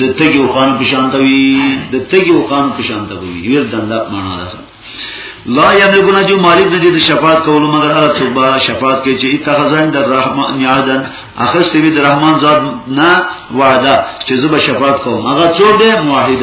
د تګي او خان په شان توي د تګي او خان په شان توي ویل د الله معنا ده لا یملکون جو مالک د دې شفاعت کول مگر هغه څوک به شفاعت کوي چې اتخذان د رحمان یادن اخستوی د رحمان ذات نه وعده چې زه به شفاعت کوم هغه څوک دی موحد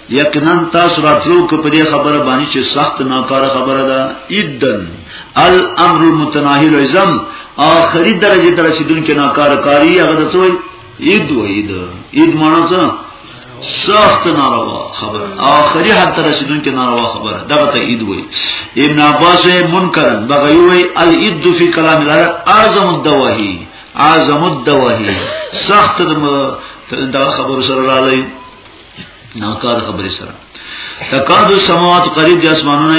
یقینا تاسو راتلو کو په دې خبره باندې چې سخت ناکاره خبره ده ایدن الامر المتناهی العظم اخری درجه تر رسیدونکو ناکاره کاری هغه د څوی اید و اید اید معنی څه سخت ناروا خبر آخری حد تر رسیدون کې ناروا خبر دغه ته اید وای ابن عباس منکرن بغیوی الید فی کلام الله اعظم الدواهی اعظم الدواهی سخت دغه خبر سره را لای ناکار خبرې سره تکاد السماوات قریب د اسمانونو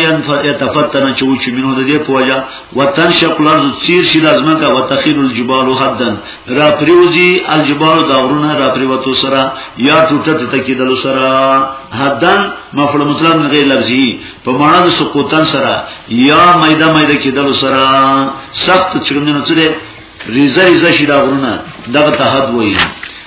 يتفتن چو چې منو د دې پوجا وتنشق الارض تیر شي د ازمکه وتخيل الجبال حدن را پریوزي الجبال دا غرونه را پریوتو سره یا ټوټه ټوټه کېدل سره حدن مفعول مطلق نه غیر لفظي په معنا د سقوطن سره یا ميده ميده کېدل سره سخت چرمنه سره ریزه ریزه شي دا غرونه دغه تحد وایي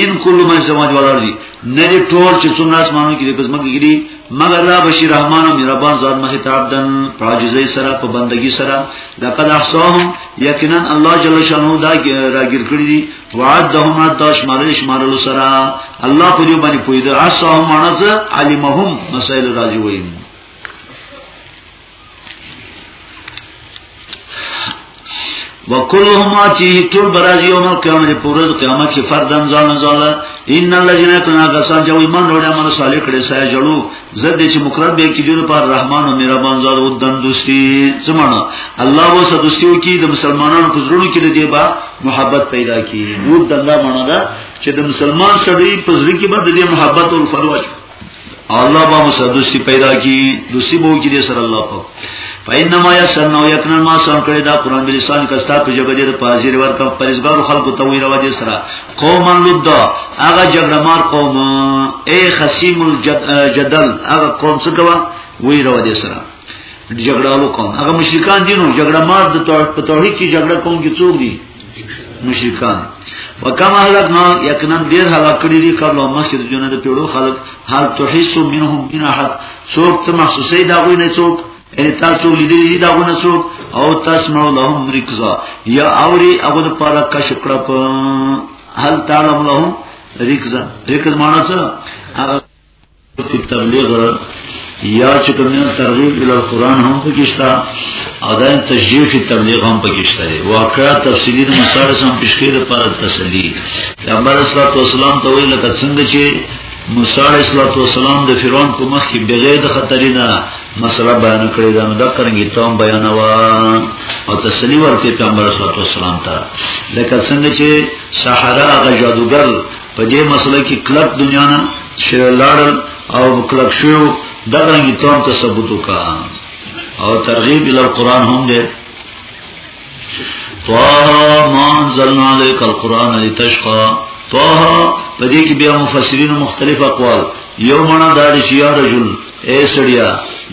ان کل من سماج والا دی نه دي ټول چې څومره اسمانو کې د قسمت کې دي مگر الله بشیر رحمان او مهربان ذات مخ ته عبدن پراجزې سره په بندگی سره لقد احصاهم یقینا الله جل شانو دا راګر کړی دي وعدهم عد شمار شمار سره الله په دې باندې پوی دا احصاهم معنی علمهم مسائل راځي وایي وکلهم اتیه طول براز یوم القیامت پورز قیامت چې فردن ځان ځان ان الذين كنا غسان جو ایمان وروړي عمل صالح کړي سای جوړو زده چې مقرب به کې جوړ پر رحمان او مهربان زار او دن دوستي سمانا الله و سدوستیو کې د مسلمانانو په زړونو کې د دې با محبت پیدا کی او دنده معنا ده چې د مسلمان سړی په زړه کې به د محبت او الفت واچو الله با مسدسی پیدا کی دوسی بو کی دې سره الله پاک فینما یسرنا یقینا ما سم کړی دا قران بلسان کستا په جبه دې په حاضر ورکم پرزګار خلکو ته وی راوځي سره قوم لود هغه جګړه مار قوم اے خصیم الجدل هغه قوم څه کوا وی راوځي سره جګړه لو قوم هغه مشرکان دي نو جګړه مار د توحید کې جګړه کوم کې څوک دي مشرکان وکم اهلکنا یقینا ډیر هلاک کړي دي قبل او مسجد جنہ د پیړو خلق حال تحس منهم من احد څوک ته محسوسې دا غوي نه څوک ان تاسو لیدلی دي دا غو نه څوک او تاسو نو لهم رکزا یا اوري هغه د پاره کا شکړه په حال تعالی لهم رکزا رکز معنی څه چې تبلیغ یا چې کومه ترغیب ال قرآن هم پکښتا او دا تشجیع فی تبلیغ هم پکښتا دی واقعا تفصیلی د مصالح سم پښکې د پر تسلی پیغمبر صلی الله علیه وسلم ته ویل لکه څنګه چې موسی علیہ الصلوۃ والسلام د فرعون په مخ کې بغیر د خطرې نه مسله بیان کړې ده نو دا کرنګي تام بیانوا او تسلی ورکړي پیغمبر صلی الله علیه وسلم ته لکه څنګه چې سحرا غ جادوګر په دې مسله کې کلک دنیا نه شر لاړل او کلک شو دغه رنګ تام ته ثبوت وکا او ترغیب ال قران هم دې طه ما انزلنا عليك القران لتشقى طه په دې کې بیا مفسرین مختلف اقوال یو معنا دا دی چې یا رجل اے سړیا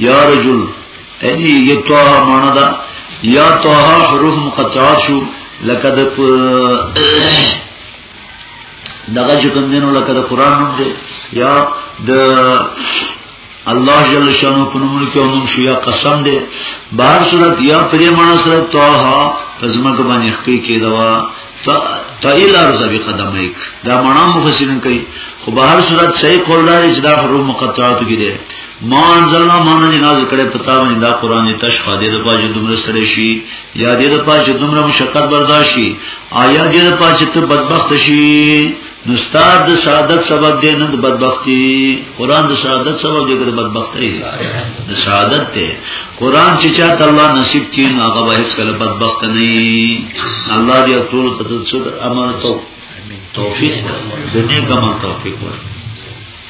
یا رجل یعنی یو طه معنا دا یا طه حروف مقطعات شو لکه د دغه چې کوم دینو لکه د قران نوم دی یا د الله جل شانو په نوم کې نوم شو یا قسم دی بهر صورت یا پرې معنی سره توه پزما ته باندې خپې کې دوا تا ایل ارز بی قدم ایک دا مانا مفسرین کئی خو بہر صورت صحیح قول داری چی دا حروف مقطعاتو کی دے ما انزلنا ما نه نازل کړي پتا باندې دا قران ته شفا دې د پاجې دومره سره شي یا دې د پاجې دومره مشقت برداشت شي آیا دې د پاجې ته بدبخت شي نو ستاد د سعادت سبب دې نه د بدبختی قران د سعادت سبب دې د بدبختی د سعادت ته قران چې چاته الله نصیب کړي نو هغه به هیڅ کله بدبخت نه الله دې ټول ته څه امانت توفیق دې کوم توفیق ورکړي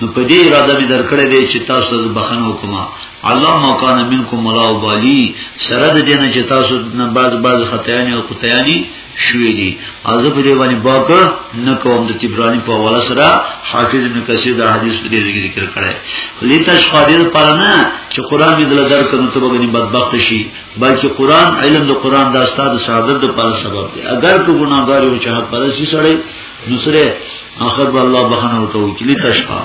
نو په دې اراده می درکړې دې چې تاسو ته بخنه وکم الله ما کان منکم ولا وبالی سره د دې نه چې تاسو نه باز باز خطایانی او قطایانی شوې دي از په دې باندې باک نه کوم د تبرانی په حواله سره حافظ ابن کثیر دا حدیث دې ذکر کړی لیتش قادر پر نه چې قران دې دل درکنو ته به بدبخت شي بلکې قران علم د قران د استاد صادر د پر سبب دی اگر کو ګناګار او چاهت پرستی سره دوسرے آخر با اللہ بخانه ورته وکړي تشقا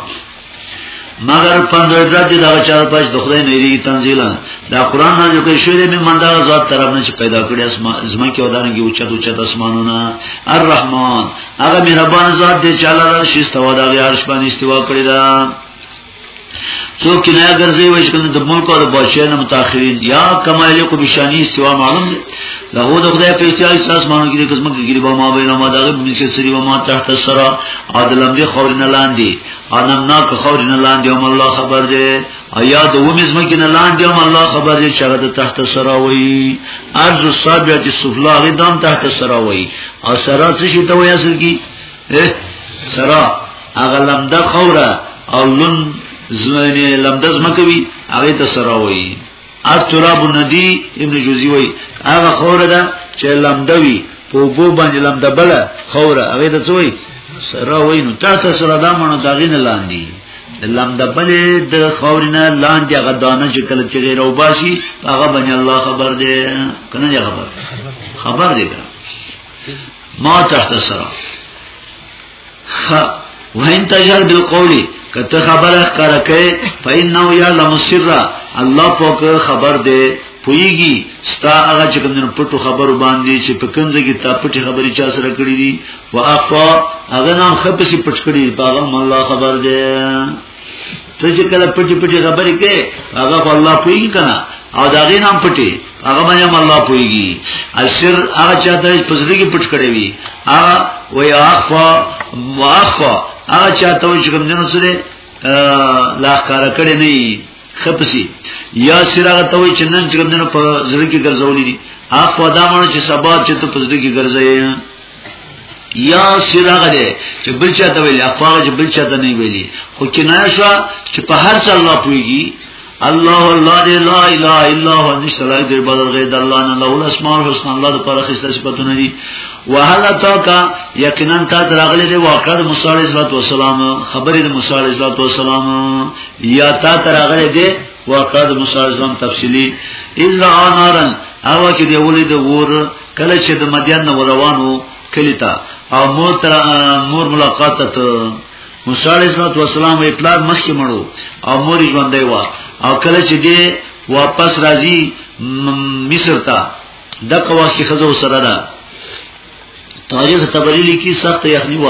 مگر پنځه ورځې چې دا چار پښ د خدای نه دی تنزیلا دا قران نه جوړ شوی دی من دا ذات طرف نه چې پیدا کړی اسما زما کې ودانګي اوچت اوچت اسمانونه الرحمن هغه مهربان ذات دی چې الله د شي استوا د عرش باندې استوا کړی دا څوک نه ګرځي وای چې د ملک او د بادشاہ نه متأخرین یا کما یلیکو بشانی سوا معلوم دی له د خدای په اختیار اساس مانو کې د قسمه کې ګریبا ما بینه ما دغه من چې سری و ما تحت سرا عدلم دی خور نه لاندې انم نا که خور نه لاندې هم الله خبر دی ایا د و مزمه کې نه لاندې هم الله خبر دی چې د تحت سرا وای ارض الصابعه السفلى غدام تحت سرا وای او سرا څه شي ته وای اصل کې سرا هغه لمده خوره او لون زمنه لمده زمکوي هغه ته سرا وایي اتراب ندی ابن جوزی وایي هغه خوره ده چې لمده وي په بو باندې لمده بل خوره هغه ته څوي سرا وایي نو تاسو سره دا مونږ داغینه لاندې لمده بل د خورینه لاندې هغه دانه چې کله چې غیر او باسي هغه باندې الله خبر دی کنه خبر خبر دی ما تحت سره خ وین تجهر بالقول کته خبره ښکارا کوي فإنه يعلم السر الله پاک خبر دی پویږي ستا هغه چې کوم پټو خبرو باندې چې په کوم ځای کې تا پټي خبرې چا سره کړې دي واخفا هغه نام خپسي پټ کړی باغم الله خبر دی ته چې کله پټي پټي خبرې کې هغه خو الله پوي کنه او دا غي نام پټي هغه باندې هم الله پويږي اشر هغه چاته په زړه کې پټ کړی وي هغه وي اخوا واخوا هغه چاته چې کوم جنو سره لا کار کړی نه خپسي یا سراغ ته وي چې نن چې کوم جنو په زړه کې ګرځولې دي اخوا دا مونږ چې سبا چې ته په زړه کې ګرځې یا سراغ دی چې بل چا ته ویلي اخوار چې بل چا ته نه ویلي خو کنایه شو چې په هر څه الله پويږي الله الله دې لا اله الا هو نشته لا دې بدل غیر د الله نه له اسماء الحسنا الله د پر خسته صفاتونه دي وهل تاکا یقینا تا دراغله دې واقع د موسی علیه السلام خبرې د موسی علیه السلام یا تا دراغله دې واقع د موسی علیه السلام تفصیلی اذ را نارن هغه چې دی ولې د ور کله چې د مدین نه روانو کلی ته او مور تر مور ملاقات ته موسی علیه السلام یې پلار مخکې مړو او مور یې ژوندې و او کله چې دی واپس راځي مصر ته د قواسی خزو سره ده تاریخ تبری لیکي سخت یخنی و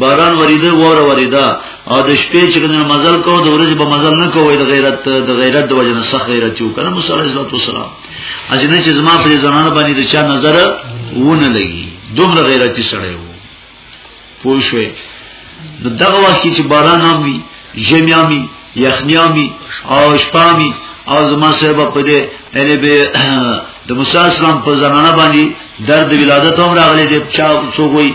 باران وریده وره وریده او د شپې چې کنه مزل کو د ورځې به مزل نه کوی د غیرت د غیرت د وجنه سخت غیرت یو کنه موسی علیه السلام اجنه چې زما په زنانه باندې د چا نظر ونه لګي دومره غیرتی سره وو پوه شوې نو دغه وخت چې باران هم وي ژمی هم وي یخنی هم وي او شپه هم وي او زما صاحب په دې یعنی به د موسی اسلام په زنانه باندې درد ولادت هم راغلی دی چا څوک وي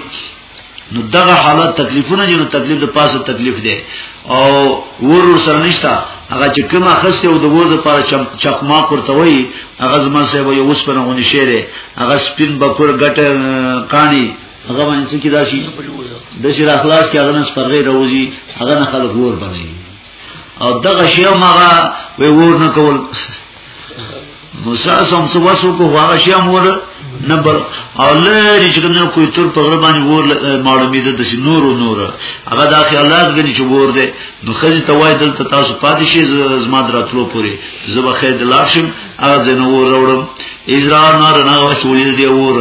نو دغه حالت تکلیفونه دي نو تکلیف د پاسه تکلیف دی او ورور سره نشتا هغه چې کومه خسته او د ور د پاره چقما کوته وای هغه زما سه وای اوس په نغونی شهره هغه سپین بکور ګټه کانی هغه باندې څه کی داشي د شي اخلاص کې هغه نس پرغه روزي هغه نه خلک ور بنوي او دغه شی مغه وی ور نه کول موسی سم څه وسو کو هغه شی مور نه بل او لری چې کوم کوی تر په غره باندې ور معلومې ده د نور نور هغه د خیالات غني چې ور ده نو خځه توای دلته تاسو پاتې شي زما دراتلو پوری زبا خید لاشم هغه جنو ور وروړم اجرار نار نه وسولې دی ور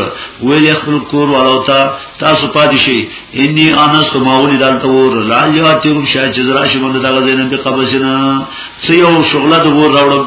ویل خپل کور والو ته تاسو پاتې شي انی انس ته ماولی دلته ور لا یاتیم شای چې زرا شي باندې دغه زینب قبض نه سیو شغله د ور وروړم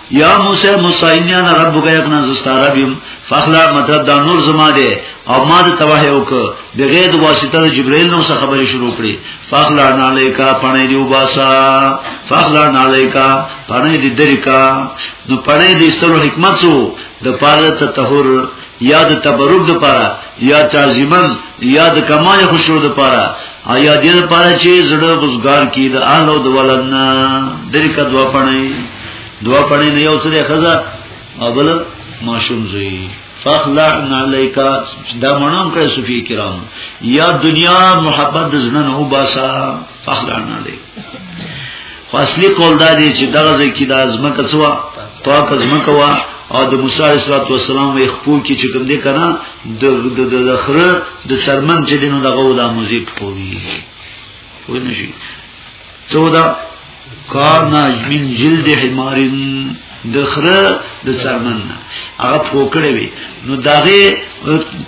یا موسی موسی انی انا ربک یقنا زستاربیم فخلا مطلب دا نور زما دی او ما د توه یو ک بغیر د واسطه د جبرئیل نو څخه خبرې شروع کړې فخلا نالیکا پنه دی وباسا فخلا نالیکا پنه دی دریکا نو پنه دی سترو حکمت سو د پاره ته تطهر یا د تبرک د پاره یا تعظیمن یا د کمال خوشو د پاره آیا دې لپاره چې زړه روزګار کې د اهل او د ولدنا درې کا دوا پړنې دوا پړنې نه یو څه ده خزا او بل ماشوم زوی فخلع علیک دا مونږ کړه صوفی کرام یا دنیا محبت زنه نه وباسا فخلع علیک فاصله کول دا دی چې دغه ځکه د ازمکه سوا پاک ازمکه وا او د موسی علیه السلام یې خپو کې چې کوم دې کنه د د د خره د سرمن چې دینو دغه ولا موزي پوي وای نشي څو دا کار نه من جلد حمارن د خره د سرمن نه هغه پوکړې وي نو داغه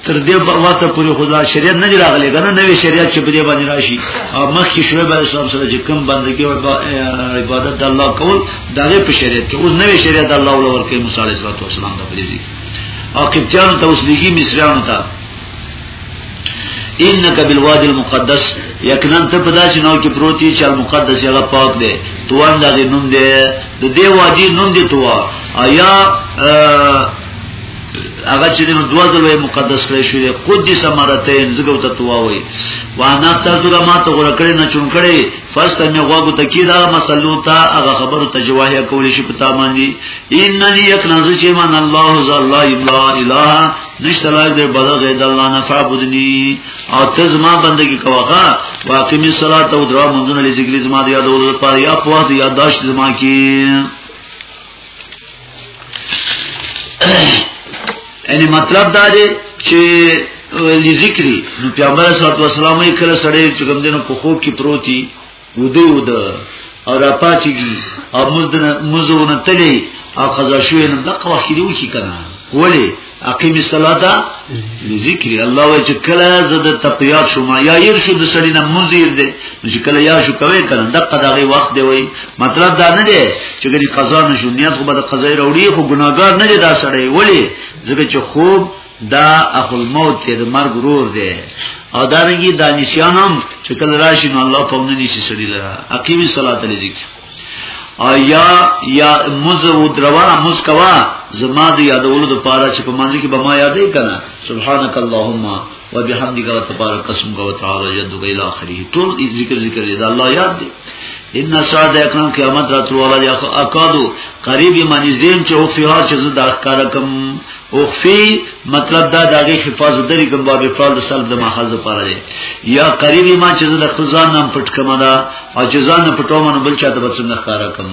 تر دې واسطه پورې خدا شریعت نه دی راغلی کنه نوې شریعت چې په دې باندې راشي او مخکې شوی به اسلام سره چې کوم بندګي او عبادت د الله کول داغه په شریعت کې اوس نوې شریعت الله ولور کې موسی علیه السلام ته پریږي او قبطیانو ته اوس لګي مصریانو ته انک بالوادی المقدس یقینا ته په داسې نو کې پروتي چې المقدس هغه پاک دی توان دا غي نوم دی د دې وادي نوم دی توا آیا هغه چې نو دوه ځله مقدس کړی شو دی قدس مرتين زګو ته توا وای وانا تاسو ما ته غره کړی نه چون کړی فاست می غوګو ته کی دا مسلو ته هغه خبرو ته جواهه کول شي پتا باندې انني یقینا چې من الله ذا الله الا اله نشته لای دې بدل غي د الله نه فعبدني او ته زما بندگی کوخه واقعي صلات او درو منځونه لې ذکر زما د یادولو لپاره یا په وخت یادداشت زما کې یعنی مطلب دا دی چې لذکری نو پیغمبر صلی الله علیه وسلم یې کله سړی چې کوم دینو په خوب کې پروتي ودی ود او را پاتېږي او مزدنه مزونه تلې او قضا شوې نه دغه وخت دی وکی کنه ولی اقیم الصلاه لذکر الله وجه کله زده تپیات شما یا ير شو د سړی نه منذر دی چې کله یا شو کوي کنه دغه دغه وخت دی وای مطلب دا نه دی چې ګنې قضا نشو نیت خو به قضا وروړي خو ګناګار نه دی دا سړی ولی ځکه چې خوب دا اخو الموت چې د مرګ رور دی او دا رنګي دانشیان هم چې کله راشي نو الله په ونني شي سړي لرا اقیمی صلات لذیک او یا یا مز و دروا مز کوا زما د یادولو د پاره چې په منځ کې به ما یادې کنا سبحانك اللهم وبحمدك وتبارك اسمك وتعالى جدك الى اخره ټول ذکر ذکر دی الله یاد دی ان ساعت اکرام قیامت راتلو والا یا اکادو قریب یمانیزدیم چې او فیها چې زه داخکارکم اخفی مطلب دا داغه حفاظ درې کوم باب افعال د سلب د ماخذ لپاره دی یا قریب ما چې د خپل ځان نام پټ کما دا او چې ځان نه پټو منو بل چاته به څنګه ښکارا کوم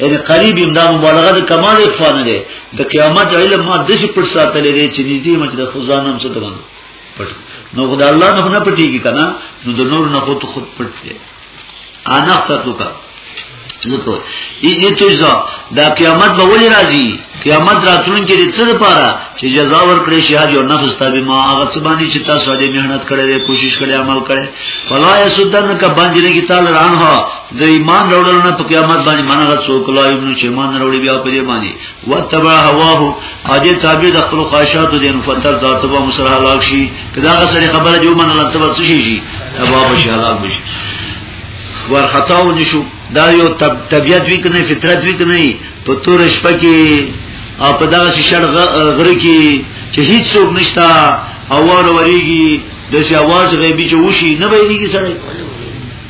یعنی قریب دا مبالغه د کمال اخفا نه دی د قیامت علم ما د شي پټ ساتلې دی چې نږدې ما چې د خپل ځان نام څه کوم پټ نو خدای الله نه نه پټیږي کنه نو د نور نه خود خود پټ دی انخت تو کا نکو ای ای تجزا دا قیامت به ولی راځي قیامت راتلون کې د څه لپاره چې جزا ورکړي شي هر یو نفس ته به ما هغه څه باندې چې تاسو دې مهنت کړې دې کوشش کړې عمل کړې فلا یسدن ک باندې نه کې تعالی رانه د ایمان وروړل نه په قیامت باندې منغه څوک لا یمن چې ایمان وروړي بیا په دې باندې وتبع هواه اجه تابع د خپل خواهشات دي نو فتر دا تبع مسره هلاک شي کدا غسرې خبره جو من الله تبع شي شي تبع بشي هلاک بشي ور خطاو نشو دا یو طب طبيعت وی کنه فطرت وی کنه په تور شپه کې او په دغه شړ غره کې چې هیڅ څوک نشتا او ور وریږي د شواز غیبی چې وشي نه به یې کې سره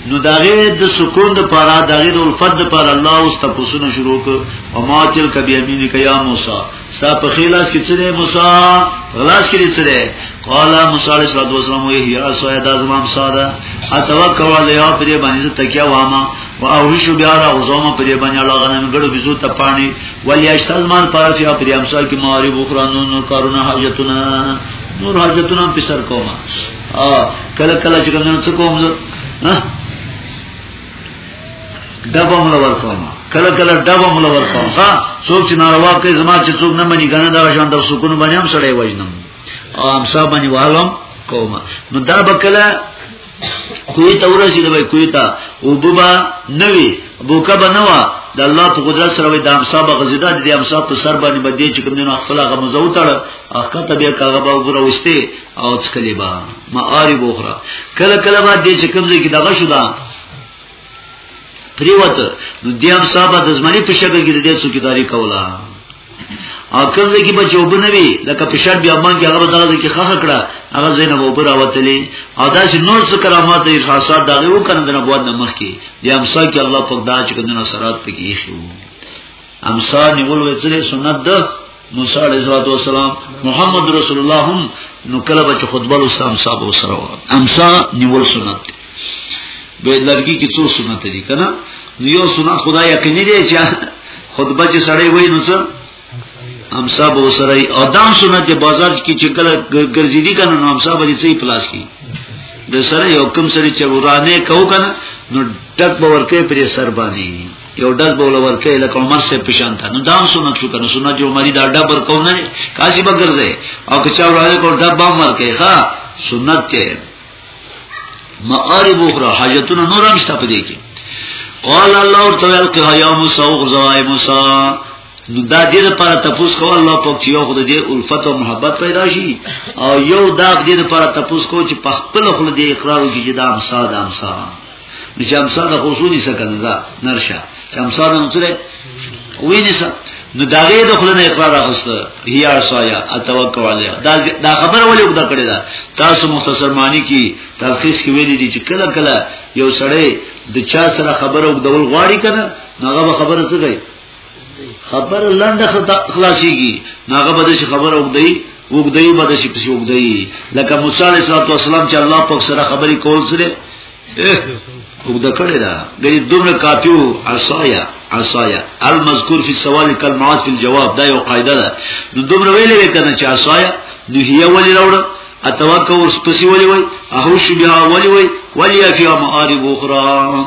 نو داغه د سکون د پاره داغه د الفت د پاره الله اوس تاسو نه شروع ک او ما تل کبی امین ک یا موسی ستا په خلاص کې څه دی موسی خلاص کې څه دی قال موسی علیہ الصلوۃ والسلام وی یا سویا د زمام ساده اتوکل علی یا پر باندې تکیا واما او اوشو بیا را غزوم پر باندې الله غنم ګړو بزو ته پانی ولی اشتزمان پر فیا پر امسال کې ماری بوخرانو نور کارونه حاجتونه نور حاجتونه په سر کومه کله کله چې کوم څه کوم زه ډبه مل ورکوم کله کله ډبه مل ورکوم ها څوک چې ناروا کوي زما چې څوک نه مني کنه دا شان در سکون باندې هم سړی وژنم او هم صاحب باندې والم کوم نو دا بکله کوی ته ورسید به کوی ته او بوبا نوی بوکا بنوا د الله په قدرت سره وي د امصاب غزیدا د امصاب په سر باندې باندې چې کوم نه خپل غمزو تړ اخته بیا کاغه به وګروسته او څکلی با ما آری بوخرا کله کله با دې چې کمزې کې دغه شو دا پریوت نو دیام صاحب د زمانی په شکل کې د دې څو کتابي کولا او کوم ځای کې به چوب نه وي لکه په شرط بیا مان کې هغه دغه ځای کې خخ کړه هغه زینب او برا وتلی او دا چې نور څه کرامات او خاصات دا یو کنه د نبوت نه مخ کې دی امسا کې الله پاک دا چې کنه سرات پکې شو امسا نیول وځلې سنت ده موسی علیہ الصلوۃ والسلام محمد رسول الله هم نو کله به خطبه لوسته امسا به سره و امسا نیول سنت به لرګي کې څو سنت دي کنه یو سنت خدای یقیني دی چې خطبه چې سړی وای نو څه امسا به سره او دام سنت چې بازار کې چې کله ګرځې دي کنه نو امسا به څه پلاس کی د سره یو کم سره چې ورانه کو کنه نو ټک باور کې پر سر باندې یو ډز به ولور کې لکه عمر سه پشان تا نو دام سنت شو کنه سنت جو مری دا ډب ور کو نه کاشي بغیر زه او که چا وړاندې کو ډب بام ور کې ها سنت کې مقارب اخرى حاجتونه نور هم شته پدې کې قال الله تعالی القها یا موسی او غزوای موسی نو دا دې لپاره تفوس کو الله پاک چې یو خدای دې الفت او محبت پیدا شي او یو دا دې لپاره تفوس کو چې په خپل خپل دې اقرار وکړي چې دا امسا دا امسا نو چې امسا د خصوصي څخه کنه نرشه چې امسا د مصره خوې نه سره نو دا غي د خلنه اقرار اخسته هيار سایا اتوکل علیه دا دا خبره ولې ودا کړی دا تاسو مختصر معنی کی تلخیص کې ویلي دي چې کله کله یو سړی د چا سره خبره وګدول غواړي کنه هغه خبره څه کوي خبر لند خلاصيږي ناغه بده شي خبر وګدي وګدي بده شي پسې وګدي لکه موسی عليه السلام چې الله پاک سره خبري کول سره وګد کړي دا ګری دومره کاپیو عصایا عصایا المذکور فی السوال کلمات فی الجواب دا یو قاعده ده نو دومره ویلې کنه چې عصایا نو هي ولې راوړه اتوکا اوس پسې ولې وای اهو شبیا ولې وای ولیا فی معارب اخرى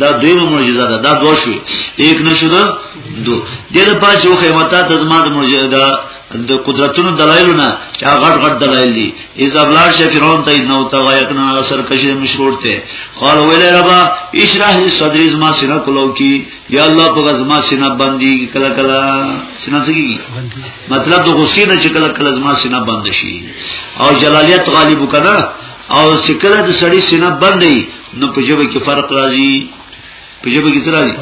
دا دویمه معجزه ده دا دوه شوې یک نشو ده دو دې لپاره چې خو متا د زما د معجزه ده د قدرتونو دلایل نه چې غټ غټ دلایل دي اذا بلار شه فرعون ته نو تا غیقنا اثر کشي مشروع ته قال ویل ربا اشرح لي صدري زما سینه کولو کی یا الله په زما سینه باندې کله کله سینه څنګه مطلب د غصې نه چې کله کله زما سینه باندې شي او جلالیت غالب کړه او چې کله د سړی سینه باندې نو په جبه کې فرق راځي په جبه کې څه راځي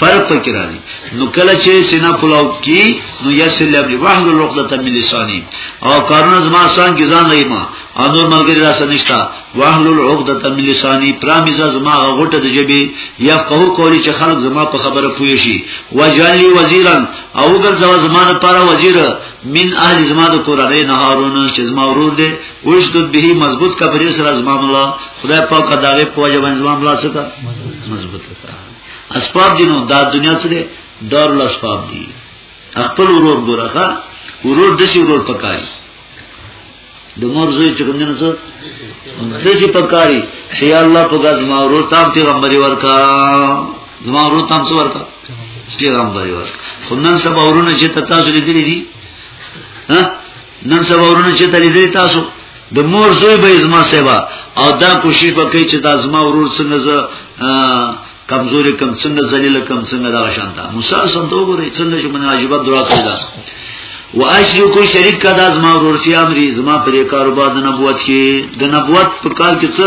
فرق پکې راځي نو کله چې سینا کلاو کی نو یسل ابن وحد لقطه من لسانی او کارونه زما سان کې ځان لای ما او نور ملګری را سنشتا وحل العقده من لسانی پرامیزه زما غټه د جبی یا قهو کولی چې خلک زما په خبره پوي شي وجالی وزیرا او ګرځوا زما لپاره وزیر من اهل زما د کورنۍ نه هارون چې زما ورور دی وشدد به مضبوط کا پر سر از معاملہ خدای پاک داغه په وجه باندې معاملہ سکا مضبوط کا اسباب دینو دا دنیا څه دي دار الاسباب دي خپل ورور ګورخه ورور د سی ورور پکای د مور زوی چې کوم نه څه د سی پکای شي الله په غاز ما ورور تام پیغمبري ورکا زما ورور تام څه ورکا پیغمبري ورکا خو نن سبا ورونه چې تاسو لري دي ها نن سبا ورونه چې تللی تاسو د مور زوی به زما سبا او دا کوشش وکړي چې دا زما ورور څنګه ز کمزوري کم څنګه ذلیل کم څنګه دا شانتا موسی سم ته وګوري څنګه چې من عجيبه درا پیدا و اشرکو شریک کدا زما ورور چې امري زما پر کاروبار د نبوت کې د نبوت په کار کې څه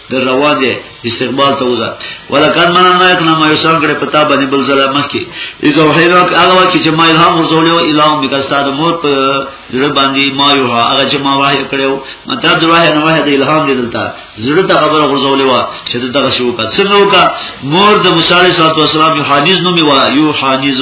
د روا دي استقبال ته وزه ولکان من نه کنا ما یوسان کړه پتا باندې بل زلا مخ کی ایزو هیلو هغه وخت چې ما الهام ورزولیو الهام میکستاد مور په زړه باندې ما یو هغه چې ما واه کړو مطلب د واه نه واه د الهام دی دلته زړه ته خبر ورزولیو چې دغه شو کا څنګه وکا مور د مصالح صلوات والسلام یو حدیث نو می وا یو حدیث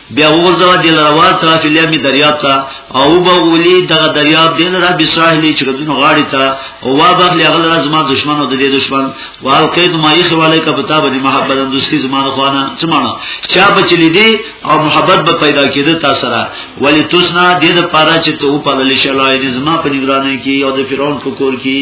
بیا وغورځوه دې لره ورته فی الیمي دریاب ته او وبغولي دغه دریاب دې لره بساحلې چې ردونو غاړې ته او وبغلي هغه لره زما دشمن او د دې دشمن والقید ما یخ ولیک پتا باندې محبت دوستی زما خوانه څه معنا چا بچلی دي او محبت به پیدا کېده تاسو سره ولی تسنا دې د پاره چې ته په للی شلای دې زما په نگرانۍ کې او د فرعون په کور کې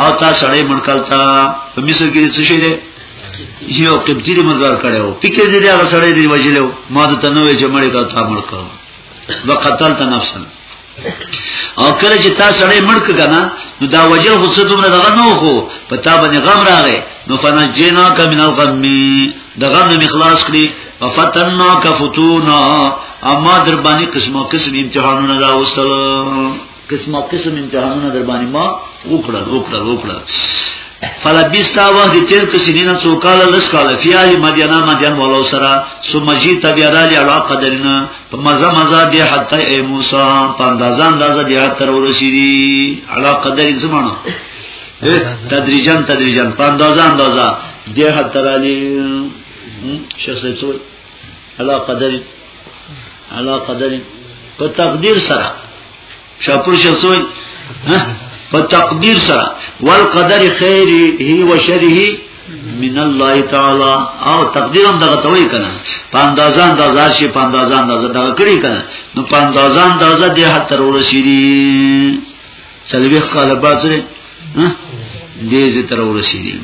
او تا سړی منکل تا په مصر کې څه شي دی یو قبطی دی مزار کړي وو فکر دې دا سړی دی وجلو ما د تنوې چې مړی کا تا مړ کړو وقتل تنفسن او کله چې تا سړی مړ کنا نو دا وجل خو څه دومره دغه نه وو په تا باندې غم راغی نو فنجینا ک من الغم د غم نه مخلاص کړي وفتننا ک فتونا اما در باندې قسمه قسم امتحانونه راوستل قسمه قسم امتحانونه در باندې ما وکړل وکړل وکړل فلبستا وخت تیر کسینینا څو کال لس کال فیا مدینا مدین ولو سرا ثم جی تبیا را لی علا قدرنا په مزه مزه دی حتی ای موسی په اندازه اندازه دی تر ورسیدی علا قدر زمانه تدریجان تدریجان په اندازه اندازه دی حتی را لی شخصیت علا قدر علا قدر په تقدیر سره شاپور شسوی په تقدیر سره والقدر خیره و شره من الله تعالی او تقدیر هم دغه توي کنه په اندازه اندازه شي په اندازه اندازه دغه کړی کنه نو په اندازه اندازه دې حتی ورسېږي څلوي خاله بازره دې زه تر ورسېږي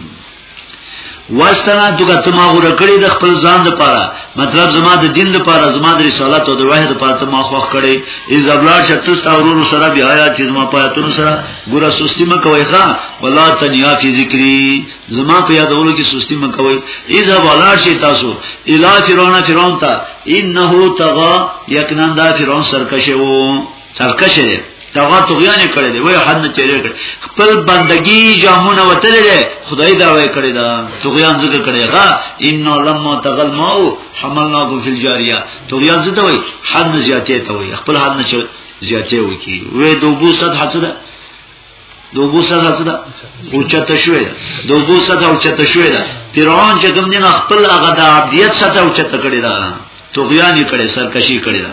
واستنا دغه تما غره کړی د خپل ځان لپاره مطلب زما د دین لپاره زما د رسالت او د وحی لپاره تما خوښ کړی ای زبلا شتس تاورونو سره بیا یا چې زما پاتونو سره ګره سستی م کوي ښا ولا تنیا فی ذکری زما په یادولو کې سستی م کوي ای زبلا شی تاسو الا فرعون فرعون تا انه طغى یقینا دا فرعون سرکشه وو سرکشه دی دغه طغیان کړی دی وای حد نه چیرې کړ خپل بندگی جامونه وتلې دی خدای دا وای کړی دا طغیان ذکر کړی ها ان لما تغل ماو حملناکم فی الجاریه طغیان څه ته وای حد نه زیاتې ته وای خپل حد نه زیاتې وای کی وې دوبو صد حد ده دوبو صد حد ده او چته شوې ده دوبو صد او چته شوې ده پیران چې کوم دین خپل هغه د عبدیت سره او چته کړی دا طغیان کړی سرکشی کړی دا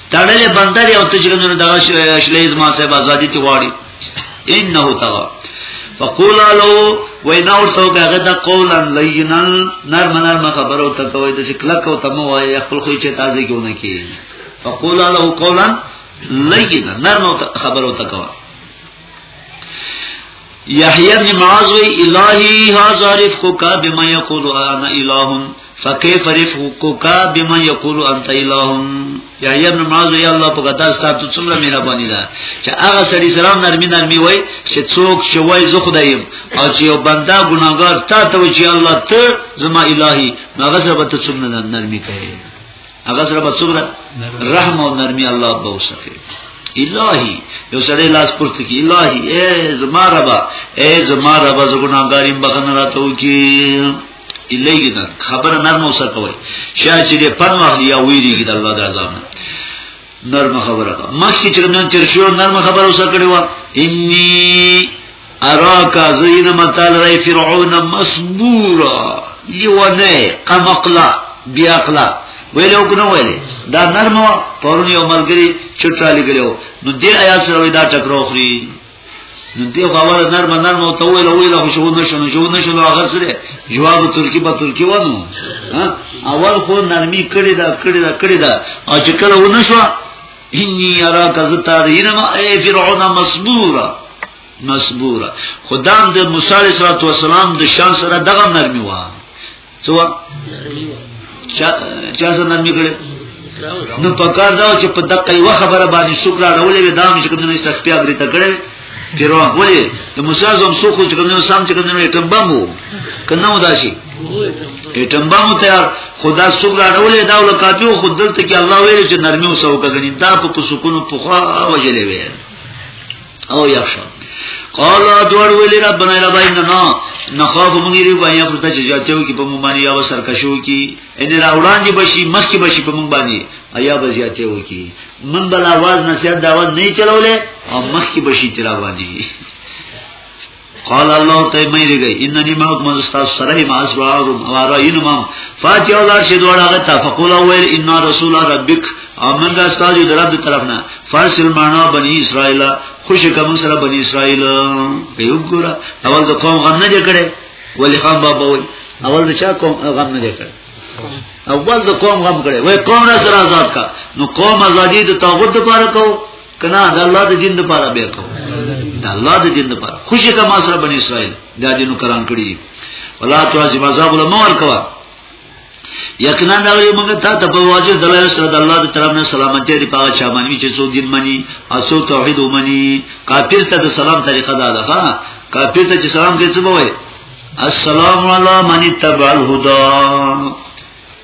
تړلې بندر یو ته جګندونو دغه شلې زما صاحب ازادي تی غواړي انه توا فقول له وینا ورته هغه د قولا لینا نرم نرم خبرو ته کوي د شکل کو ته مو وای خپل خو چې تازه کیونه کی فقول له قولا لینا نرم خبرو ته کوي یحیی بن معاذ وی الہی هذا رفقک بما یقول انا الہ فكيف رفقك بما يقول انت اله یا یم نماز یا الله په قدر ستاسو څومره مهرباني ده چې هغه سړي سره نرمي نرمي وای چې څوک چې وای زه خدایم او چې یو بندا ګناګار تا ته وای چې الله ته زما الهي هغه سره به ته څومره نرمي کوي هغه سره به څومره رحم او نرمي الله به وسکي الہی یو سړی لاس پورته کی الہی اے زما ربا اے زما ربا زه ګناګاریم بخنه راتو کی الہی دا خبر نرم اوسه کوي شای چې دې پن واخلي یا ویریږي د الله د عذاب نرم خبره مخکې چې نن تر شو نرم خبره اوسه کړی و انی اراکا زین متال رای فرعون مسبورا لیونه قمقلا بیاقلا ویل او کنه ویل دا نرم وا پرون یو ملګری چټرا لګلو نو دې آیات سره دا ټکرو خوري نو دې خبره نرم نرم او ته ویل ویل خو شو نه شنو شو نه شنو هغه سره جواب ترکی په ترکی ونه اول خو نرمي کړی دا کړی دا کړی دا او چې کله ونه شو هني یرا کزتا دینما ای فرعون مسبورا مصبورا خدام د موسی علیه السلام د شان سره دغه نرمي و څو چا چا سره نرمي کړې نو پکار دا چې په دقه یو خبره باندې شکر اړولې وې دا مې چې کوم نه استخپیا غری ته کړې پیرو ولې د موسی زم سو خو چې کوم نه سم چې کوم نه ټم بمو کنه ودا شي ټم بمو تیار خدا شکر اړولې دا ول کافي خو دلته کې الله ویل چې نرمي وسو کګنی دا په سکون په خوا وجلې وې او یخشا قال دوړ ویل ربنا الا بیننا نخاف مونږ یې وایي پر ته چې جاتیو کې په مونږ باندې یا وسر کشو کې ان را وړاندې بشي مخ کې بشي په مونږ باندې ایا به جاتیو کې من بل आवाज نصیحت دعوت نه چلولې او مخ کې بشي تیرا باندې قال الله ته مې لګي انني ما کوم استاد سره ما اسرار او راین ما فاتیو لار شي دوړه هغه تفقول او ان رسول ربک امن دا استاد در رب طرف نه فارسل معنا بني اسرائيل خوش کوم سره بني اسرائيل په یو ګره اول د قوم غم نه جکړي ولی خان بابا وای اول د چا قوم غم نه جکړي اول د قوم غم کړي وای قوم را سره آزاد کا نو قوم ازادي د توغد لپاره کو کنا د الله د دین لپاره به کو د الله د دین لپاره خوشی کما سره بنی اسرائیل دا دینو کران کړی ولا تعذب عذاب المور کوا یقینا دا یو موږ ته ته په واجب دلایل سره د الله د طرف نه سلامتی دی پاو چا منوي چې څو دین مني او څو توحید ومني کافر ته د سلام طریقه دا ده ها کافر ته چې سلام کوي څه بوي السلام علی من تبع الهدى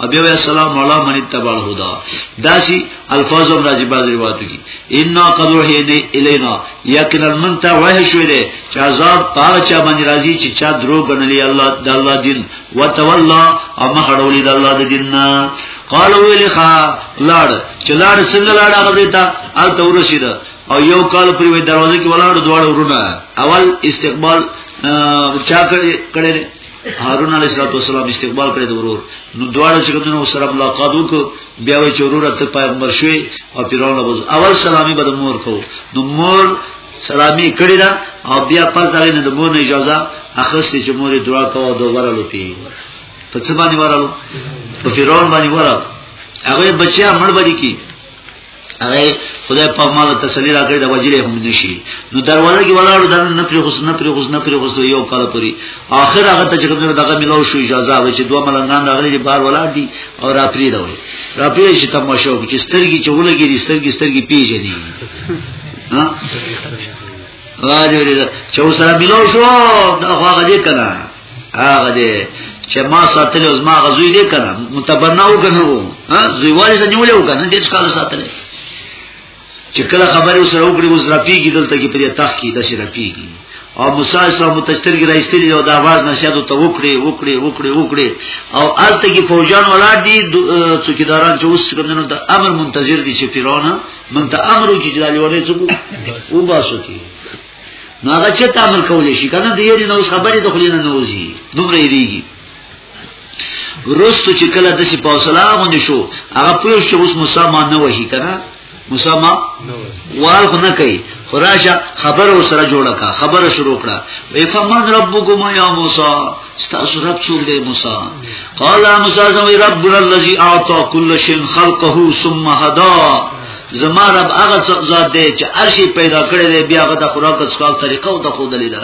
او بیا وی السلام علی من اتبع الهدى داسی الفاظ هم راځي باز روایتو کې ان قد وحی الینا یقینا من ته وحی شوې ده چې عذاب پاره چا باندې راځي چې چا درو غنلی الله د الله دین وتولى او مخړولې د الله د دین قال ویل خا لاړ چې لاړ څنګه لاړ هغه دیتا ال تورشید او یو کال پر وی دروازه کې ولاړ دواړو ورونه اول استقبال چا کړي هارون علیه السلام استقبال کړی د ورور نو دواړه چې کومه سره ملاقات وکړ بیا وی چې ورور ته پیغمبر شوی او پیرانو بوز اول سلامي به د مور کو نو مور سلامي کړی دا او بیا پس دغه نه د مور نه اجازه اخستې چې مور دعا کوو د ورلو پی په څه باندې ورلو په پیران باندې ورلو هغه بچیا مړ باندې کی هغه خدای په مال تسلی راکړي د وجلې هم نشي نو دروازه کې ولاړو د نه پرې خص نه پرې خص نه پرې خص یو کال پوری اخر هغه ته چې کومه دغه ملو شو اجازه و چې دوه ملنګان راغلي چې بار ولاړ دي او را پرې دا وي را پرې چې تماشا وکړي سترګې چې ولګي سترګې سترګې پیژني ها راځي چې سره ملو شو دا هغه دې کړه هغه دې چې ما ساتل او ما غزوی دې کړه متبنا وکنه وو ها زوی والي څنګه ولې وکنه دې ښکار ساتل چې کله خبرې وسره وکړي وز رپیږي دلته کې پرې تخ کې د شي رپیږي او موسی سره متشتر کې راځتلی او د आवाज نشادو ته وکړي وکړي وکړي وکړي او الته کې فوجان ولاړ دي څوکیداران چې اوس کوم نو د امر منتظر دي چې پیرانه من ته امر وکړي چې دالي ورې څوک وباسو کې نو هغه چې تا عمل کولې شي کنه د یری نو خبرې د خلینو نوځي دومره یریږي روستو چې کله د شي پاوسلا غونډې شو هغه پوه شو اوس مسلمان نه وشي کنه مسلمان وال خو نه کوي خراشه خبر سره جوړه کا خبر شروع کړه وی فمن ربکم یا موسی استاسو رب څوک دی موسی قال موسی زم رب الذی اعطى كل شيء خلقه ثم هداه زما رب هغه ذات دی چې ارشي پیدا کړی دی بیا هغه د خوراک او څښاک طریقه او د خود لیدا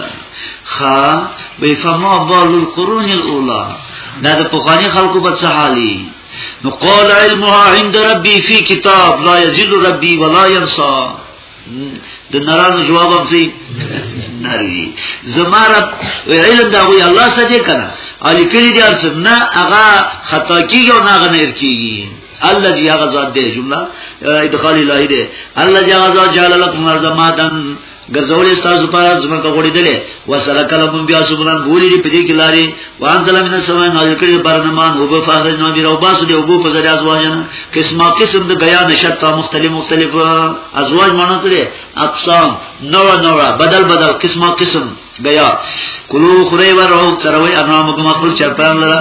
خا به فما بال القرون الاولى دا د پخوانی خلکو په څه حالي نو قال علمها عند ربي في كتاب لا يزل ربي ولا ينسى د نارانو جواب هم سي نری زما رب علم دا وی الله سجه کنه الیکلی دی ارسم نه هغه خطا کیږي او نه غنیر کیږي الله جی هغه ذات دی جمله ادخال الهی دی الله جی هغه ذات جعل لكم ارض مادن ګرځولې تاسو په ځمکه کې غوړې دلې وسره کله مون بیا سبحان بولی دې پدې کې لاري وان تعالی من سما نازل کړي برنمان او په فخر نو بیا او باسو دې او په ځای ازواجن قسمه قسم د غیا نشط مختلف مختلف ازواج معنی سره اقسام نو نو بدل بدل قسمه قسم غیا کلو خره ورو تروي انامکم خپل چرپان لره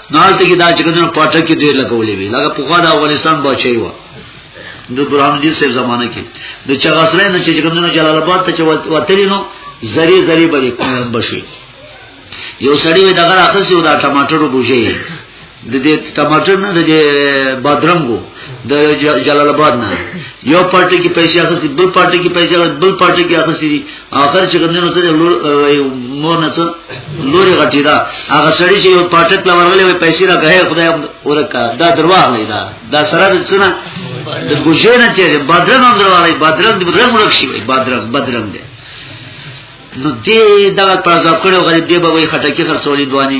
نالته کې دا چې کنه پټه کې ډیر لګولې وی لکه په خوا د افغانستان بچي و د برهان دي سر زمانه کې د چغسرې نه چې کنه جلال آباد ته چې وتلی نو زری زری بری بشي یو سړی وی دغه اخصي و دا ټماټر بوجي د دې ټماټر نه د دې بادرنګو د جلال آباد نه یو پارټي کې پیسې اخستي بل پارټي کې پیسې بل پارټي کې اخستي اخر چې کومنه سره مور نه سره لوري غټی دا هغه سړی چې یو پاټک لا ورغلې وي پیسې را غه خدای ورکا دا درواغ نه دا دا سره د څنګه د ګوجې نه چې بدرنګ هم درواغې بدرنګ دی بدرنګ ورک شي بدرنګ بدرنګ دی نو دې دا پر ځکړو غریب دی به وي خټکی خرڅولې دواني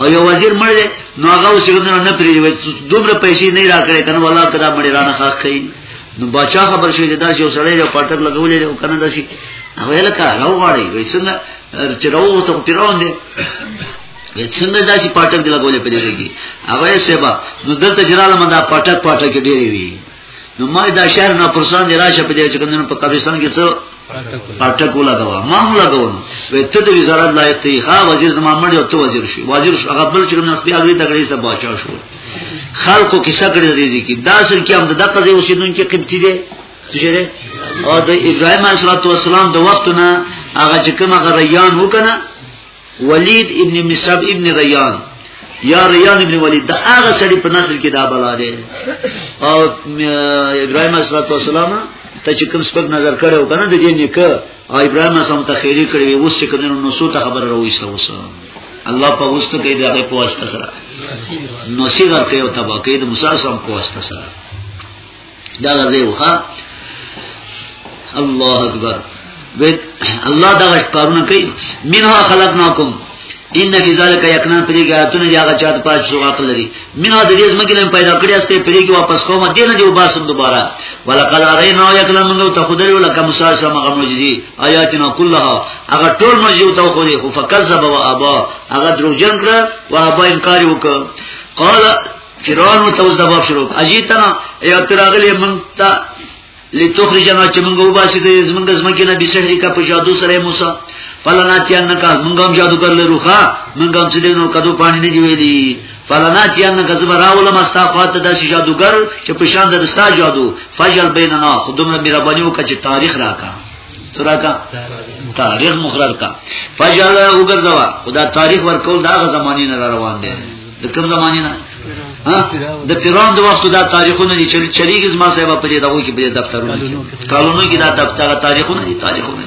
او یو وزیر مړ دی نو هغه اوس نه پرې وي دومره پیسې نه راکړي کنه والله کدا مړ رانه خاخې نو بچا خبر شوی دا یو سړی یو پټک لګولې او کنه داسي هغه لکه راو غاړي وای څنګه چې راو ته پیرون دی وای څنګه داسي پټک لګولې پدې کې هغه سبا نو دلته جلاله مدا پټک پټک ډېری وی نو ما دا شهر نه پرسان دی راشه په دې چې کوم په قبرستان کې څو پټک ولا دا ما هم لا غوون وې ته د وزارت لایق تی ښا وزیر زما مړ یو ته وزیر شي وزیر شو هغه بل چې کوم خپل اغلی تګړې ته بچا شو خلکو کې شکړې دې کې دا سر کې هم د دقه ځای اوسیدونکو قبطی دی تشره او د ابراهیم علیه السلام د وخت نه هغه چې کوم غریان وکنه ولید ابن مصعب ابن ریان یا ریان ابن ولید دا هغه سړی په نسل کې دا بلا دی او ابراهیم اسلام والسلام ته چې کوم سپک نظر کړو کنه د دې نیکه ابراهیم اسلام ته خیری کړی اوس چې کوم نو سو ته خبر راوېسته اوس الله په وسته کې دا په واسطه سره نو سیګر کې او تبا کې د موسی سم په واسطه سره دا غزه وخا الله اکبر وید الله دا غش کارونه کوي منها خلقناکم ان فی ذلک یقینا پرې کې اتونه دی هغه چاته پات شو عقل لري منها د دې زمګې نه پیدا کړی استه پرې کې واپس کوم دې نه دی وباسم دوباره ولقد ارینا یقینا موږ ته خدای ولکه موسی سم هغه معجزې آیاتنا کلها هغه ټول معجزې ته خو دې خو فکذب و ابا هغه دروژن کړ و ابا انکار وکړ قال فرعون ته اوس دباب شروع اجیتنا یا تراغلی من تا لتخرجنا چې موږ وباسي د زمونږ زمکه نه بسحر کا په جادو سره موسی فلناتیانک موږ هم جادو کړل روخه موږ هم سړي نو کدو پانی نه دی ویلي فلناتیانک زما راول مستا فات د جادوګر چې په شان د ستا جادو فجل بیننا خدوم رب ربانی وکړه چې تاریخ راکا سورا کا تاریخ مقرر کا فجل وګرځوا خدا تاریخ ورکول دا غ زمانه نه روان دي د کوم زمانه نه ها د پیران د وخت دا تاریخونه دي چې چریګ زما صاحب په دې دغه کې په دفترونو کې کالونو کې دا دفتر تاریخونه دي تاریخونه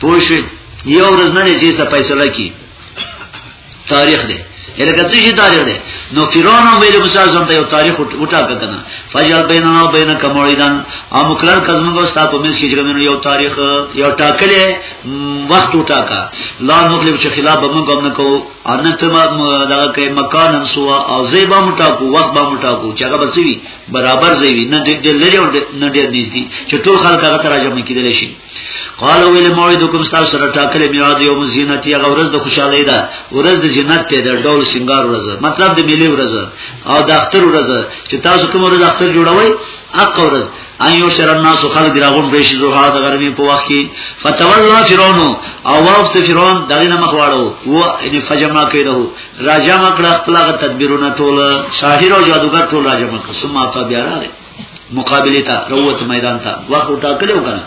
پوه شو یو ورځ نه چې څه فیصله کی تاریخ دی لکه څه شي تاریخ دی نو فرعون هم ویل موسی اعظم ته یو تاریخ وټا کنه فجل بیننا بین کمولیدان او مکرر کزمګو ستا په مس کې جوړمنو یو تاریخ یو ټاکلې وخت وټا کا لا نخلف چې خلاف به موږ هم نه کوو او نه ته دا کوي مکان سوا او زیبا مټاکو وخت با مټاکو چې هغه بسوي برابر زیوي نه دې دې لري او نه دې نږدې چې ټول خلک هغه تراجم کېدل شي قال ویل موعدکم تاسو سره ټاکل میعاد یوم زینت یا ورځ د خوشاله ده ورځ د جنت ته د ډول سنگار ورځ مطلب د میلې ورځ او د اختر ورځ چې تاسو کوم ورځ اختر جوړوي اق ورځ ایو شر الناس خلق راغون پیش دوه د غرمې په وخت کې فتولوا فرعون او وخت فرعون دغه نه مخواړو و ان فجما کړو راجا مکړه خپل تدبیرونه ټول شاهر او جادوګر ټول راجا مکړه سم ماته بیا راغی مقابله ته روت میدان ته وخت ټاکلو کنه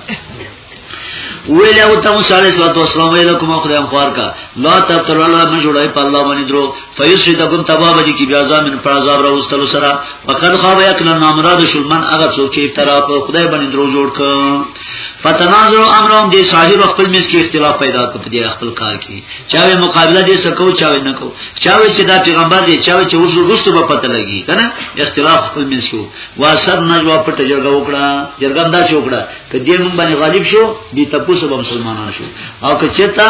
ویل او ته موسی علیہ الصلوۃ والسلام ویل کوم خدای انفار کا لا تفتر الله من جوړای په الله باندې درو فیسری دبن تباب دي کی بیا ځامن پر عذاب را وستلو سره وکړ خو بیا کله نامراد شول من هغه څوک چې افترا په خدای باندې درو جوړ ک فتنازع امرهم دي صاحب خپل مس کې اختلاف پیدا کړ دي خپل کار کې چاوي مقابله دي سکو چاوي نه کو چاوي چې دا پیغمبر دي چاوي چې اوس وروسته به پته لګي کنه اختلاف خپل مس کې واسر نجوا پټ جرګه وکړه جرګه دا شو وکړه که دې مونږ باندې غالب شو دې تاسو به مسلمانان شو او که چتا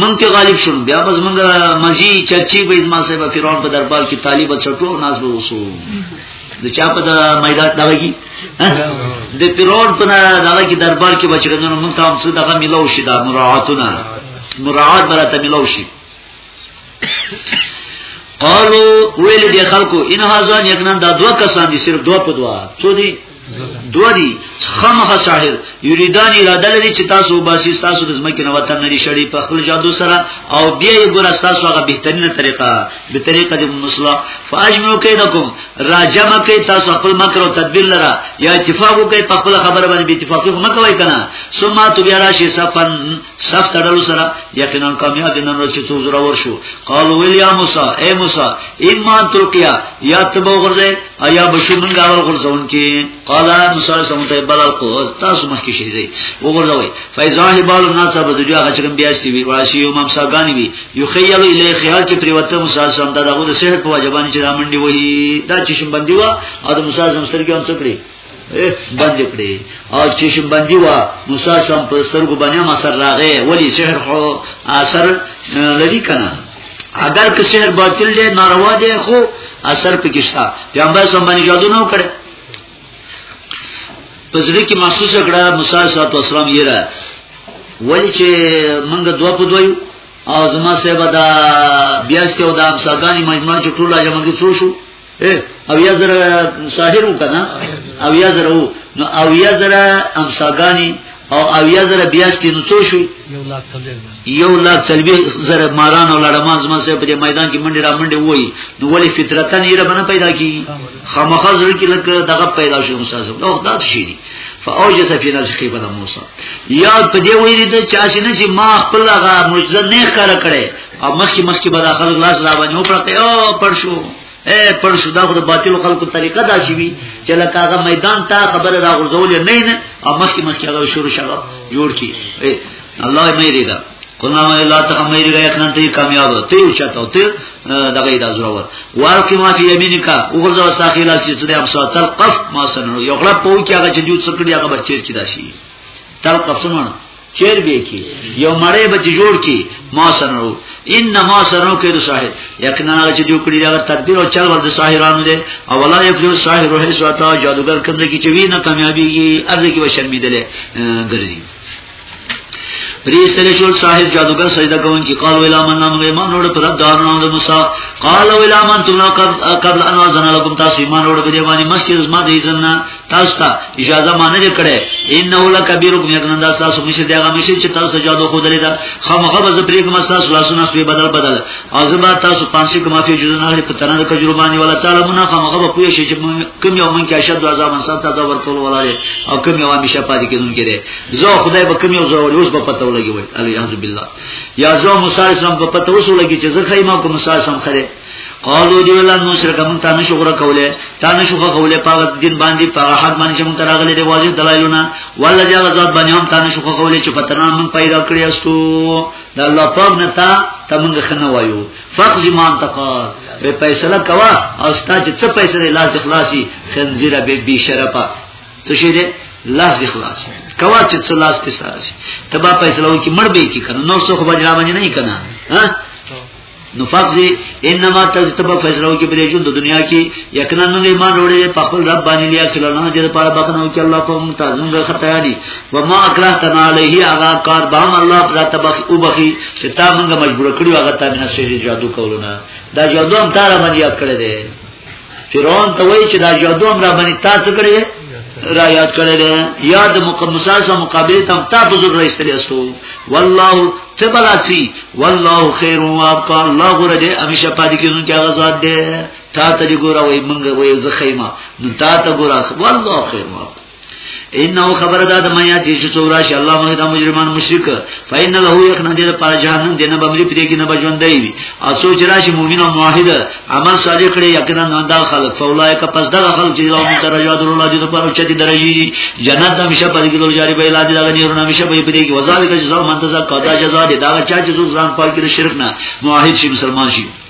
مونږ په غالب شون بیا بس مونږ مزي چرچی به ازما صاحب پیران په دربار کې طالب چټو ناز به وسو د چا په میدان دغه کې د پیران په دغه کې دربار کې بچګنو مونږ ته هم څه دغه ملو شي دا مراعاتونه مراعات برته ملو شي قالو ویل دي خلکو ان هاذان یقینا دا دوه کسان دي صرف دوه په دوه څو دي دو دی خامخ ساحر یریدان اراده لري چې تاسو باسي تاسو د زمکه نه وطن نه شړي په خپل جادو سره او بیا یې ګور تاسو هغه بهترینه طریقه به طریقه د مسلا فاجمو کیدکم راجم کی تاسو خپل مکر او تدبیر لره یا اتفاق کوي په خپل خبره باندې به اتفاق نه کوي کنه ثم تو بیا راشي صفن صف تړلو سره یقینا کامیاب نن ورځ چې زورا ورشو قالو ویل یا موسی اے موسی ایمان ترکیا یا تبو غرزه ایا بشو من غاور غرزون کی قالا مثال سمته بلل کو تاسو مخ کی شری او غرزوی فیزان بال الناس بده جو هغه چرم بیاستی وی واشی او مم ساګانی وی یو خیال الی خیال چې پریوته مثال سم دا دغه سحر په واجبانی چې رامنډي وی دا چې شم بندی وا او د مثال سم سر کې هم څه کړی بند کړي او چې شم بندي وا مثال سم پر سترګو باندې مسر راغې ولی سحر خو اثر لري کنه اگر که سحر باطل دی ناروا دی خو اثر پکې شته پیغمبر صلی الله علیه وسلم جادو نه کړ پزړه کې محسوس کړه موسی صلی الله علیه وسلم یې را ولی چې موږ دوا په دوی او زما سیبا دا بیاستی او دا امساکانی مجموعه چې ټوله جمع کې څو شو او یا زره ساحر وکنا او یا زره نو او یا زره امساګانی او او یا زره بیاس کې نو څو شو یو لاک تلبیه یو لاک تلبیه زره ماران او لړمان زما سره په میدان کې منډه را منډه وای نو ولی فطرتا نه را بنه پیدا کی خامخا زړه کې لکه دغه پیدا شو استاد او خدا شي دي فاوجس فی نفس خیبه موسی یاد په دې ویری ته چا چې نه چې ما خپل هغه معجزه نه ښکار کړي او مخکې مخکې به دا خلک لاس را باندې وپړته او پړ شو اے پړ شو دا خو د باطل خلکو طریقه دا شي وي چې لکه هغه میدان ته خبره را غورځولې نه نه او مخکې مخکې هغه شروع شغه جوړ کی الله یې مې ریدا کنا ما لا ته مې ریدا یقین ته کامیاب ته یو چاته او ته دغه دا زراور واقع ما فی یمینکا وګورځه واستاخیل چې څه دې امسا تلقف ما سنو یو غلا پوه کې هغه چې جوړ څکړي هغه بچیر چې دا شي تلقف سمونه چیر به کی یو مړې بچ جوړ کی ما سنو ان ما سنو کې د صاحب یقینا چې جو کړی دا تدبیر او چل ور د ساحرانو دي او ولا یفلو ساحر هي سواتا جادوګر کوم کې چې وی نه کامیابیږي ارزه کې وشرمیدل ګرځي پریستل شول صاحب جادوګر سجده کوون کی قال ویلا من نام ایمان وړ پر دار نام د موسی قال ویلا من تم قبل ان ازن لكم تاسو ایمان وړ په دی باندې مسجد ما دې ځنه تاسو ته اجازه ما نه کړې انه لکبیرکم یقینا دا تاسو مشه دی هغه مشه چې تاسو جادو خو درې دا خامخا به زپریګ ما تاسو لاسونه په بدل بدل او زما تاسو پانسی کومه فی جزونه لري په تنه کجربانی ولا تعالی منا خامخا به پوه شي چې کوم یو من کې اشد عذاب انسان ته دا ورکول ولاله او کوم یو مشه پاتې کېدون کړي زه خدای به کوم یو زور اوس په پته ولګي وای الیاذ بالله یا زه موسی اسلام په پته وسو لګي چې زه خیمه کوم موسی اسلام خره قالو دی ولا نو شرک مون تا نشو غره کوله تا نشو کوله پاغه دین باندې پاغه حق باندې چې مون تراغله دی واجب دلایلونه ولا جا غزاد باندې هم تا نشو کوله چې پترنا مون پیدا کړی استو د الله پاک نه تا تمنګ خنه وایو فقز مان تقاد به فیصله کوا او ستا چې څه پیسې لاس اخلاصي خنزیره به بی شرفه څه شي دی لاس دی خلاص کوا چې څه لاس کې ساري تبا فیصله وکي مړ به کی کنه نو څه خو بجرا باندې نه کنه ها نو فقزی انما تجتب فیصلو کې بری ژوند د دنیا کې یقینا نو ایمان وروړي په خپل رب باندې لیا چې الله دې لپاره بخنو کې الله په متعظم غ خطا دي و ما اکرهتنا علیه هغه کار به الله پر تبخ او بخي چې تا موږ مجبور کړیو هغه تا نه شي جادو کولونه دا جادو هم تاره باندې یاد کړی دی فرعون ته وایي چې دا جادو هم را باندې تاسو کړی را یاد کړی دی یاد مقمصا سره مقابله تم تا په زور راستلی استو والله تبلاسی والله خیر و ابقا الله غره دې همیشه پاتې کیږي چې هغه ذات دې تا ته ګوره وای منګه وای زخیمه نو تا ته ګوره والله خیر و ابقا انه خبر ده د میا چې چې څورا شي الله مې دا مجرمان مشرک فین له یقنا دې پر جهنم دې نه بمری پرې کې نه بجوند دی او سوچ راشي مؤمن او موحد عمل صالح کړي یقینا نه دا خلک فولای کا پس دا خلک چې الله مون درجات الله دې په اوچ دي درجي جنت د مشه پرې کې دوی جاری به اعلان دي دا نه ورنه مشه په پرې کې وزال کې جزاء منتظر قضا جزاء دې دا چا چې ځان پاک کړي شرک نه موحد شي مسلمان شي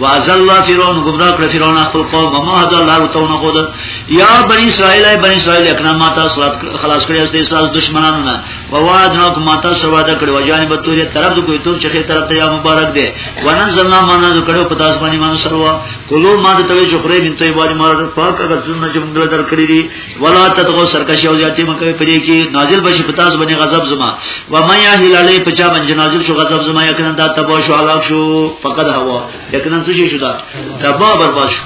واذل الله فرعون گمراه کړ فرعون خپل قوم ما هذا الله تو نه خود یا بنی اسرائیل ای بنی اسرائیل اکرام ما تاسو خلاص کړی استاد تاسو دشمنانو نه و وعدنا کوم تاسو وعده کړی و جانب تورې طرف د کوی تور چخه طرف ته یا مبارک دی ونزلنا ما نازل کړو په تاسو باندې مان سروا کولو ما د توې جوړې من ته باندې مار پاک اگر څنګه چې موږ درکړی دي ولا تدغو سرکشی او زیاتی مکوی پدې کې نازل بشي په تاسو باندې غضب زما و ما یحل علی په چا باندې نازل شو غضب زما یقینا دا تبا شو علاق شو فقد هوا یقینا څه شي شو دا تبا برباد شو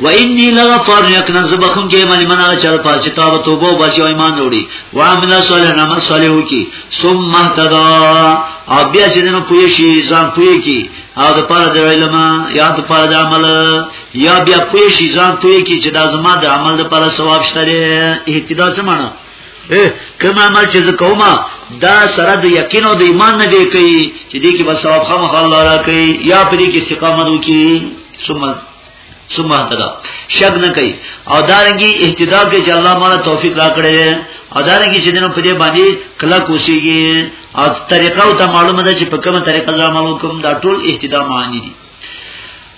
و انی لغفار یقینا زبخون کې من من هغه چر پات چې تاب توبه او باسي ایمان وروړي و عمل صالح نعمل صالح وکي ثم اهتدى او بیا چې دنه پوي شي ځان پوي کی او د پاره د علم یا د پاره د عمل یا بیا پوه شي ځان پوه کی چې دا زما د عمل لپاره ثواب شته اهتدا څه معنی کما عمل چې کومه دا سره د یقین او د ایمان نه دی کوي چې دې کې به ثواب خامخ الله را کوي یا په دې کې استقامت وکي ثم ثم اهتدا شک نه کوي او دارنګي اهتدا کې چې الله مالا توفیق را کړی او دارنګي چې دنه په دې باندې کله کوشيږي او طریقه او ته معلومه ده چې په کومه طریقه ځامل کوم دا ټول اهتدا معنی دي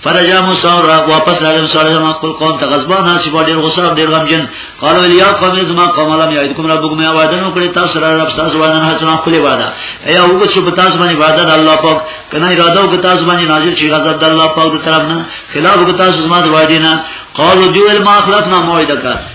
فرجا موسی را واپس راغی موسی علیه السلام خپل قوم ته غضبان هاسی په ډیر غصه او ډیر غمجن قالو یا قوم زما قوم لم یعدکم ربکم یا وعده نو کړی تاسو را رب تاسو وعده نه حسنا خپل وعده ایا هغه چې په تاسو باندې وعده د الله پاک کنه اراده او تاسو باندې نازل شي غضب د الله پاک د طرف نه خلاف او تاسو زما د وعده نه قالو دیول ما خلفنا موعدک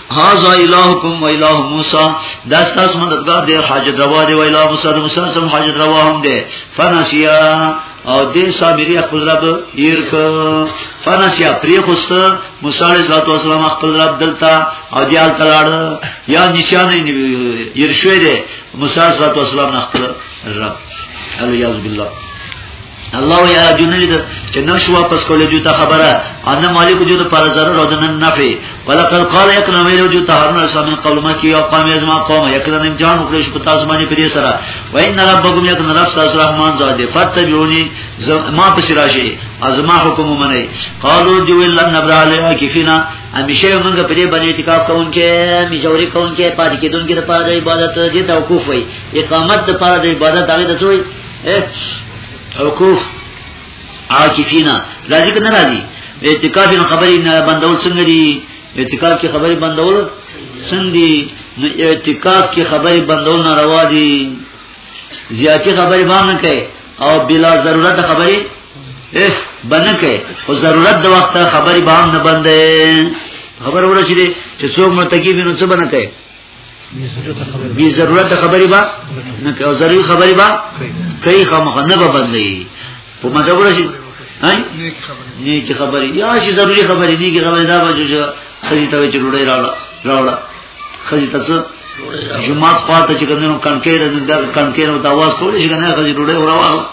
هاذا الهکم و اله موسی دا ستاسو مددگار دی حاجت روا دی و اله موسی د موسی سم حاجت روا هم دی فنسیا او دې صابری خپل رب هیر ک فنسیا پری خوست موسی علیہ الصلوۃ والسلام خپل رب دلتا او دیال تلاړ یا نشان یې شوی دی موسی علیہ الصلوۃ والسلام خپل رب الله یعذ بالله الله یا جنید چې نشو واپس کولې جو ته خبره ان مالک جو ته پر ضرر او دنن نفي ولقد قال یکنا ویلو جو ته هرنا سمن قول ما کی او قام ازما قوم یکنا امتحان وکړي شپ تاسو باندې پرې سره و ان ربکم یکنا رب تاسو رحمان ذات فتبعونی ما پس راشي ازما حکم منی قالو جو الا نبرا علیه کفینا همیشه موږ په دې باندې اعتکاف کوونکې میجوري کوونکې پاتې کېدونکې د پاره د عبادت دې توقف وي اقامت د پاره د عبادت هغه د څوی حقوق عاکفینا راځي کنه راځي اعتکاف نه خبرې نه بندول څنګه دي اعتکاف کې خبرې بندول څنګه دي نو اعتکاف کې خبرې بندول نه روا دي زیاتی خبرې باندې کوي او بلا ضرورت خبرې اف بنه کوي خو ضرورت د وخت خبرې باندې بندې خبر ورشي چې څوک مرتکب نو څه بنه کوي بی ضرورت خبری با نه کوي ضروري خبری با کوي خامخ نه به بدلی په مطلب راشي نه چې خبری یا چې ضروري خبری نه کې خبری دا به چې خځې ته چې ډوډۍ راوړه راوړه خځې ته څه جمعه پاته چې کوم نو کنکیر نه دا کنکیر او تاواز کولې چې نه خځې ډوډۍ راوړه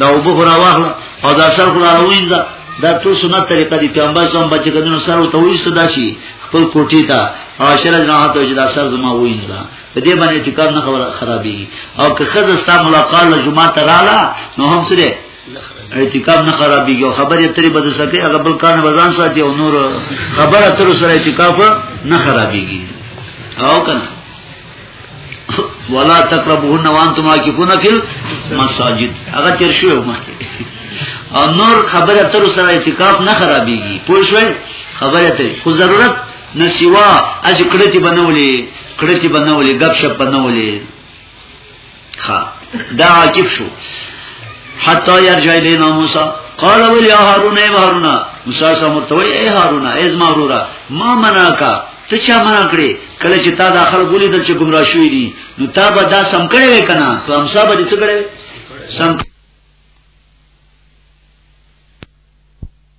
دا وبو راوړه او دا سر خو راوینځه دا ټول سنت طریقه دي پیغمبر صلی الله علیه وسلم بچ کدن سره ته وې صدا شي خپل کوټی ته او شل جناحت او جدا سر زما وینځه دا په دې باندې چې کار نه خبره خرابي او که خزه ستا ملاقات له جمعه تراله نو هم سره اعتکاف نه خرابېږي او خبرې ترې بده سکه هغه بل کار نه بزان ساتي او نور خبره تر سره اعتکاف نه خرابېږي او کنه ولا تقربون وانتم عاكفون في المساجد هغه تیر شو مخکې او نور خبره تر سره اعتکاف نه خرابېږي پوه شئ خبره ته خو ضرورت نه سیوا اج کړتی بنولې کړتی بنولې غب شپ بنولې ها دا عاقب شو حتا يرجع الينا موسی قال ول يا هارون اي هارون موسی سره مرتوي اي هارون اي زما ورورا ما مناکا ته چا منا کړې کله چې تا داخل بولی دل چې گمراه شوې دي نو تا به دا سم کړې وې کنه ته هم صاحب دې څه کړې سم